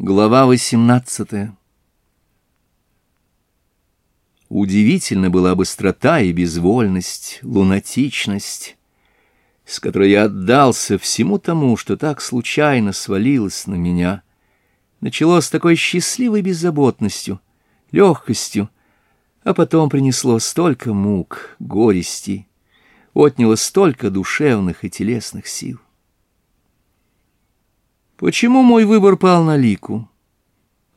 Глава 18 Удивительна была быстрота и безвольность, лунатичность, с которой я отдался всему тому, что так случайно свалилось на меня. началось с такой счастливой беззаботностью, легкостью, а потом принесло столько мук, горести, отняло столько душевных и телесных сил. Почему мой выбор пал на Лику?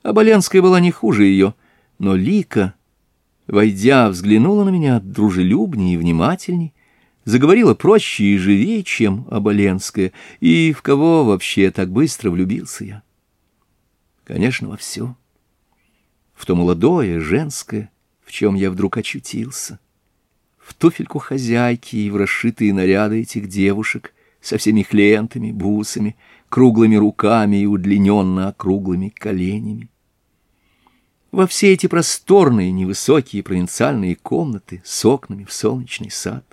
Оболенская была не хуже ее, но Лика, войдя, взглянула на меня дружелюбнее и внимательней, заговорила проще и живее, чем Оболенская, и в кого вообще так быстро влюбился я? Конечно, во все. В то молодое, женское, в чем я вдруг очутился. В туфельку хозяйки и в расшитые наряды этих девушек со всеми клиентами, бусами — круглыми руками и удлиненно округлыми коленями. Во все эти просторные, невысокие провинциальные комнаты с окнами в солнечный сад.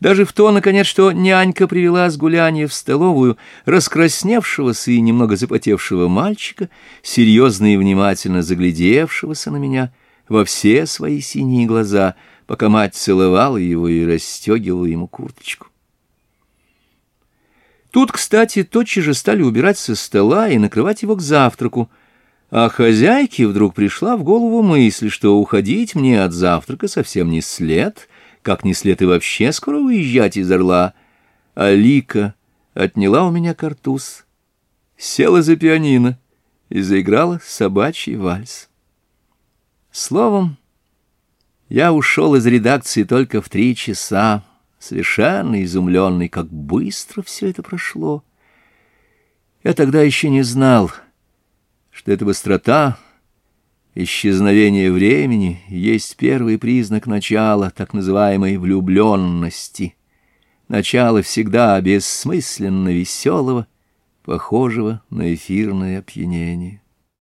Даже в то, наконец, что нянька привела с гуляния в столовую раскрасневшегося и немного запотевшего мальчика, серьезно и внимательно заглядевшегося на меня во все свои синие глаза, пока мать целовала его и расстегивала ему курточку. Тут, кстати, тотчас же стали убирать со стола и накрывать его к завтраку, а хозяйке вдруг пришла в голову мысль, что уходить мне от завтрака совсем не след, как не след и вообще скоро уезжать из Орла. Алика отняла у меня картуз, села за пианино и заиграла собачий вальс. Словом, я ушел из редакции только в три часа совершенно изумленный, как быстро все это прошло. Я тогда еще не знал, что эта быстрота, исчезновение времени, есть первый признак начала так называемой влюбленности, начало всегда бессмысленно веселого, похожего на эфирное опьянение.